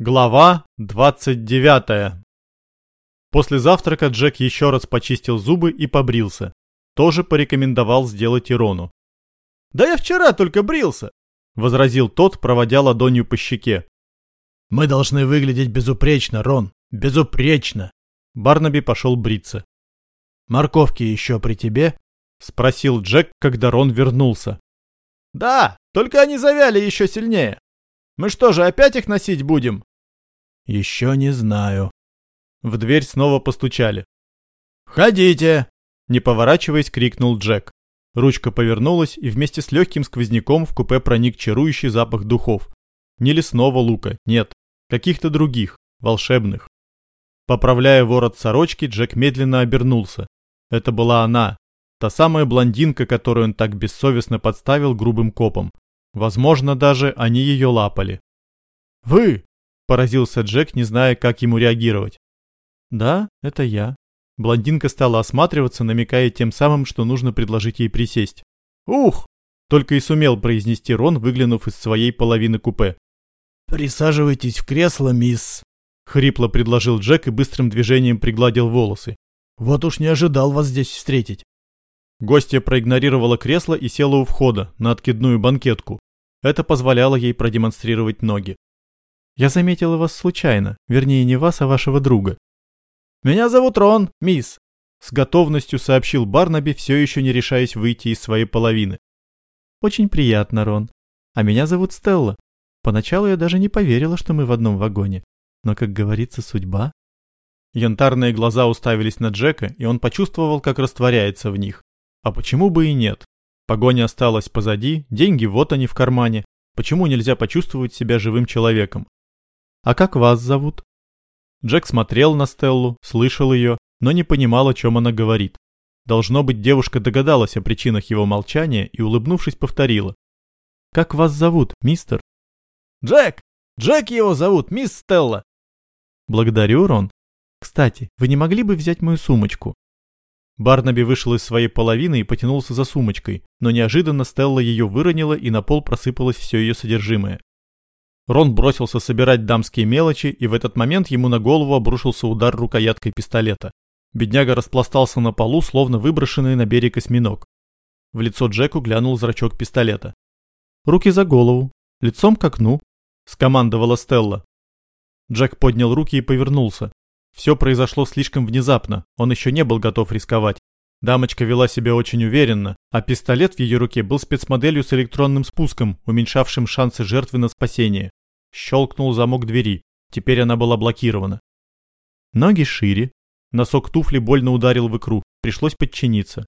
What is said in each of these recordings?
Глава 29 После завтрака Джек еще раз почистил зубы и побрился. Тоже порекомендовал сделать Ирону. «Да я вчера только брился!» — возразил тот, проводя ладонью по щеке. «Мы должны выглядеть безупречно, Рон, безупречно!» Барнаби пошел бриться. «Морковки еще при тебе?» — спросил Джек, когда Рон вернулся. «Да, только они завяли еще сильнее. Мы что же, опять их носить будем?» «Еще не знаю». В дверь снова постучали. «Входите!» Не поворачиваясь, крикнул Джек. Ручка повернулась, и вместе с легким сквозняком в купе проник чарующий запах духов. Не лесного лука, нет, каких-то других, волшебных. Поправляя ворот сорочки, Джек медленно обернулся. Это была она, та самая блондинка, которую он так бессовестно подставил грубым копом. Возможно, даже они ее лапали. «Вы!» Поразился Джек, не зная, как ему реагировать. «Да, это я». Блондинка стала осматриваться, намекая тем самым, что нужно предложить ей присесть. «Ух!» Только и сумел произнести Рон, выглянув из своей половины купе. «Присаживайтесь в кресло, мисс», — хрипло предложил Джек и быстрым движением пригладил волосы. «Вот уж не ожидал вас здесь встретить». Гостья проигнорировала кресло и села у входа, на откидную банкетку. Это позволяло ей продемонстрировать ноги. Я заметила вас случайно, вернее не вас, а вашего друга. Меня зовут Рон, мисс, с готовностью сообщил Барнаби, все еще не решаясь выйти из своей половины. Очень приятно, Рон. А меня зовут Стелла. Поначалу я даже не поверила, что мы в одном вагоне. Но, как говорится, судьба. Янтарные глаза уставились на Джека, и он почувствовал, как растворяется в них. А почему бы и нет? Погоня осталась позади, деньги вот они в кармане. Почему нельзя почувствовать себя живым человеком? «А как вас зовут?» Джек смотрел на Стеллу, слышал ее, но не понимал, о чем она говорит. Должно быть, девушка догадалась о причинах его молчания и, улыбнувшись, повторила. «Как вас зовут, мистер?» «Джек! Джек его зовут, мисс Стелла!» «Благодарю, Рон. Кстати, вы не могли бы взять мою сумочку?» Барнаби вышел из своей половины и потянулся за сумочкой, но неожиданно Стелла ее выронила и на пол просыпалось все ее содержимое. Рон бросился собирать дамские мелочи, и в этот момент ему на голову обрушился удар рукояткой пистолета. Бедняга распластался на полу, словно выброшенный на берег осьминог. В лицо Джеку глянул зрачок пистолета. «Руки за голову, лицом к окну», — скомандовала Стелла. Джек поднял руки и повернулся. Все произошло слишком внезапно, он еще не был готов рисковать. Дамочка вела себя очень уверенно, а пистолет в ее руке был спецмоделью с электронным спуском, уменьшавшим шансы жертвы на спасение. Щелкнул замок двери. Теперь она была блокирована. Ноги шире. Носок туфли больно ударил в икру. Пришлось подчиниться.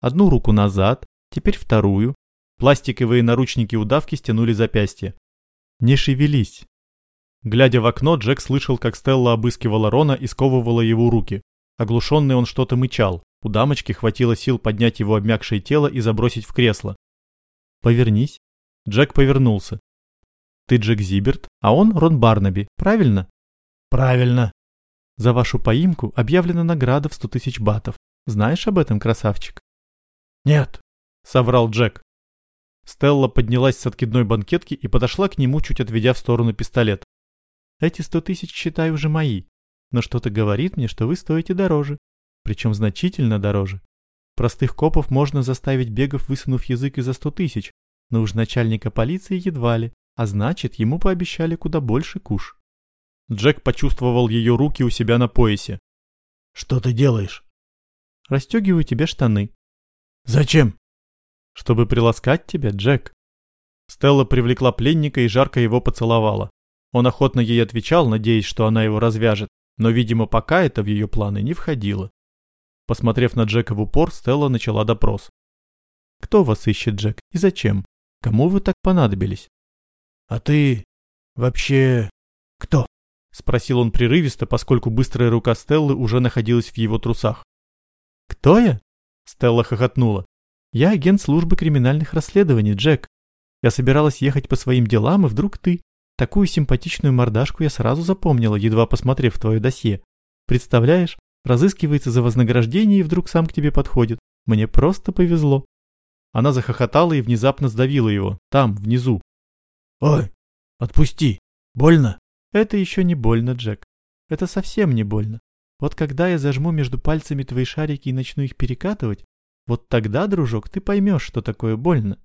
Одну руку назад, теперь вторую. Пластиковые наручники удавки стянули запястье. Не шевелись. Глядя в окно, Джек слышал, как Стелла обыскивала Рона и сковывала его руки. Оглушенный он что-то мычал. У дамочки хватило сил поднять его обмякшее тело и забросить в кресло. «Повернись». Джек повернулся. Ты Джек Зиберт, а он Рон Барнаби, правильно? Правильно. За вашу поимку объявлена награда в сто тысяч батов. Знаешь об этом, красавчик? Нет, соврал Джек. Стелла поднялась с откидной банкетки и подошла к нему, чуть отведя в сторону пистолет. Эти сто тысяч, считай, уже мои. Но что-то говорит мне, что вы стоите дороже. Причем значительно дороже. Простых копов можно заставить бегов, высунув язык и за сто тысяч, но уж начальника полиции едва ли а значит, ему пообещали куда больше куш. Джек почувствовал ее руки у себя на поясе. «Что ты делаешь?» «Растегиваю тебе штаны». «Зачем?» «Чтобы приласкать тебя, Джек». Стелла привлекла пленника и жарко его поцеловала. Он охотно ей отвечал, надеясь, что она его развяжет, но, видимо, пока это в ее планы не входило. Посмотрев на Джека в упор, Стелла начала допрос. «Кто вас ищет, Джек, и зачем? Кому вы так понадобились?» «А ты вообще кто?» — спросил он прерывисто, поскольку быстрая рука Стеллы уже находилась в его трусах. «Кто я?» — Стелла хохотнула. «Я агент службы криминальных расследований, Джек. Я собиралась ехать по своим делам, и вдруг ты. Такую симпатичную мордашку я сразу запомнила, едва посмотрев твое досье. Представляешь, разыскивается за вознаграждение и вдруг сам к тебе подходит. Мне просто повезло». Она захохотала и внезапно сдавила его, там, внизу, «Ой, отпусти! Больно?» Это еще не больно, Джек. Это совсем не больно. Вот когда я зажму между пальцами твои шарики и начну их перекатывать, вот тогда, дружок, ты поймешь, что такое больно.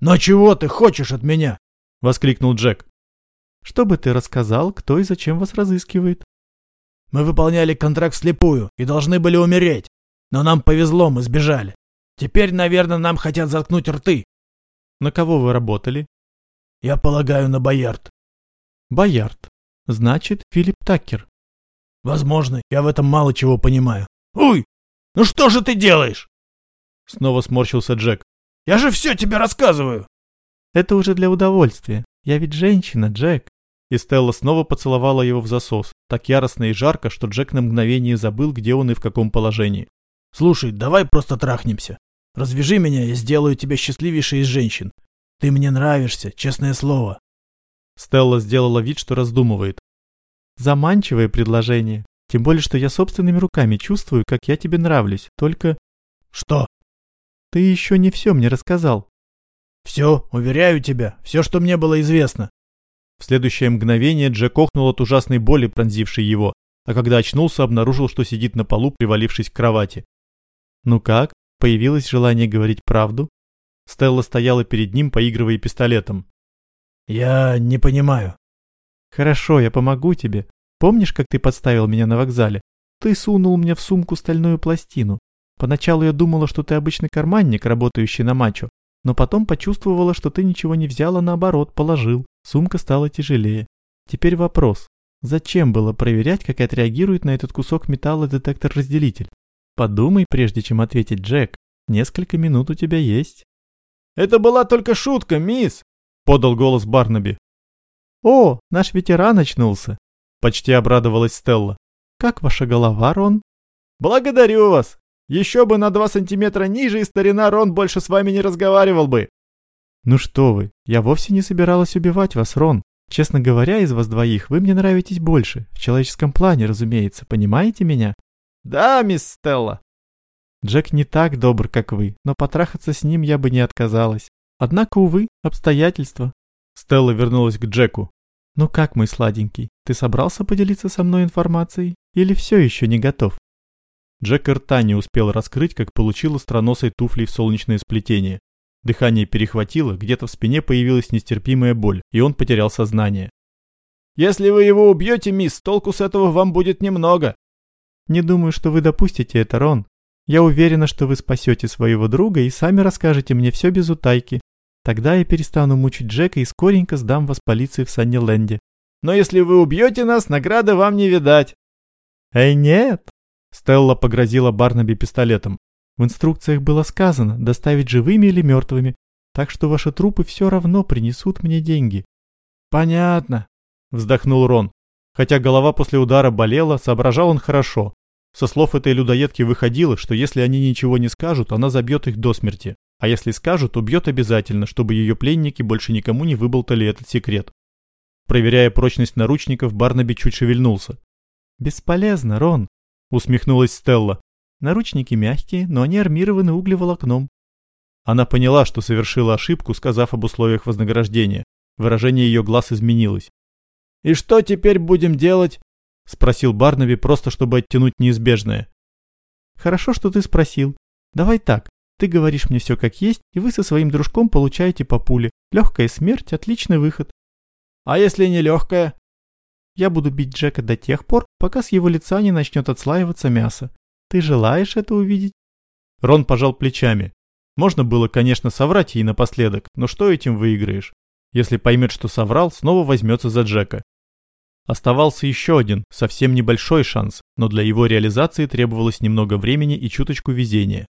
«Но чего ты хочешь от меня?» — воскликнул Джек. «Чтобы ты рассказал, кто и зачем вас разыскивает». «Мы выполняли контракт вслепую и должны были умереть. Но нам повезло, мы сбежали. Теперь, наверное, нам хотят заткнуть рты». «На кого вы работали?» «Я полагаю, на Боярд». «Боярд. Значит, Филипп Такер». «Возможно, я в этом мало чего понимаю». «Уй! Ну что же ты делаешь?» Снова сморщился Джек. «Я же все тебе рассказываю!» «Это уже для удовольствия. Я ведь женщина, Джек». И Стелла снова поцеловала его в засос, так яростно и жарко, что Джек на мгновение забыл, где он и в каком положении. «Слушай, давай просто трахнемся. Развяжи меня, я сделаю тебя счастливейшей из женщин. Ты мне нравишься, честное слово». Стелла сделала вид, что раздумывает. «Заманчивое предложение. Тем более, что я собственными руками чувствую, как я тебе нравлюсь. Только...» «Что?» Ты еще не все мне рассказал. Все, уверяю тебя, все, что мне было известно. В следующее мгновение Джек охнул от ужасной боли, пронзившей его, а когда очнулся, обнаружил, что сидит на полу, привалившись к кровати. Ну как? Появилось желание говорить правду? Стелла стояла перед ним, поигрывая пистолетом. Я не понимаю. Хорошо, я помогу тебе. Помнишь, как ты подставил меня на вокзале? Ты сунул мне в сумку стальную пластину. Поначалу я думала, что ты обычный карманник, работающий на мачо, но потом почувствовала, что ты ничего не взял, а наоборот, положил. Сумка стала тяжелее. Теперь вопрос. Зачем было проверять, как отреагирует на этот кусок металла детектор-разделитель? Подумай, прежде чем ответить, Джек. Несколько минут у тебя есть. «Это была только шутка, мисс!» — подал голос Барнаби. «О, наш ветеран очнулся!» — почти обрадовалась Стелла. «Как ваша голова, Рон?» «Благодарю вас! Еще бы на два сантиметра ниже, и старина Рон больше с вами не разговаривал бы. Ну что вы, я вовсе не собиралась убивать вас, Рон. Честно говоря, из вас двоих вы мне нравитесь больше. В человеческом плане, разумеется, понимаете меня? Да, мисс Стелла. Джек не так добр, как вы, но потрахаться с ним я бы не отказалась. Однако, увы, обстоятельства. Стелла вернулась к Джеку. «Ну как, мой сладенький, ты собрался поделиться со мной информацией? Или все еще не готов?» Джек рта не успел раскрыть, как получил остроносой туфлей в солнечное сплетение. Дыхание перехватило, где-то в спине появилась нестерпимая боль, и он потерял сознание. «Если вы его убьете, мисс, толку с этого вам будет немного». «Не думаю, что вы допустите это, Рон. Я уверена, что вы спасете своего друга и сами расскажете мне все без утайки. Тогда я перестану мучить Джека и скоренько сдам вас полиции в Санниленде». «Но если вы убьете нас, награды вам не видать». «Эй, нет!» Стелла погрозила Барнаби пистолетом. В инструкциях было сказано доставить живыми или мертвыми, так что ваши трупы все равно принесут мне деньги. Понятно, вздохнул Рон. Хотя голова после удара болела, соображал он хорошо. Со слов этой людоедки выходило, что если они ничего не скажут, она забьет их до смерти. А если скажут, убьет обязательно, чтобы ее пленники больше никому не выболтали этот секрет. Проверяя прочность наручников, Барнаби чуть шевельнулся. «Бесполезно, Рон усмехнулась Стелла. Наручники мягкие, но они армированы углеволокном. Она поняла, что совершила ошибку, сказав об условиях вознаграждения. Выражение ее глаз изменилось. «И что теперь будем делать?» — спросил Барнаби, просто чтобы оттянуть неизбежное. «Хорошо, что ты спросил. Давай так. Ты говоришь мне все как есть, и вы со своим дружком получаете по пуле. Легкая смерть — отличный выход». «А если не легкая?» Я буду бить Джека до тех пор, пока с его лица не начнет отслаиваться мясо. Ты желаешь это увидеть?» Рон пожал плечами. Можно было, конечно, соврать ей напоследок, но что этим выиграешь? Если поймет, что соврал, снова возьмется за Джека. Оставался еще один, совсем небольшой шанс, но для его реализации требовалось немного времени и чуточку везения.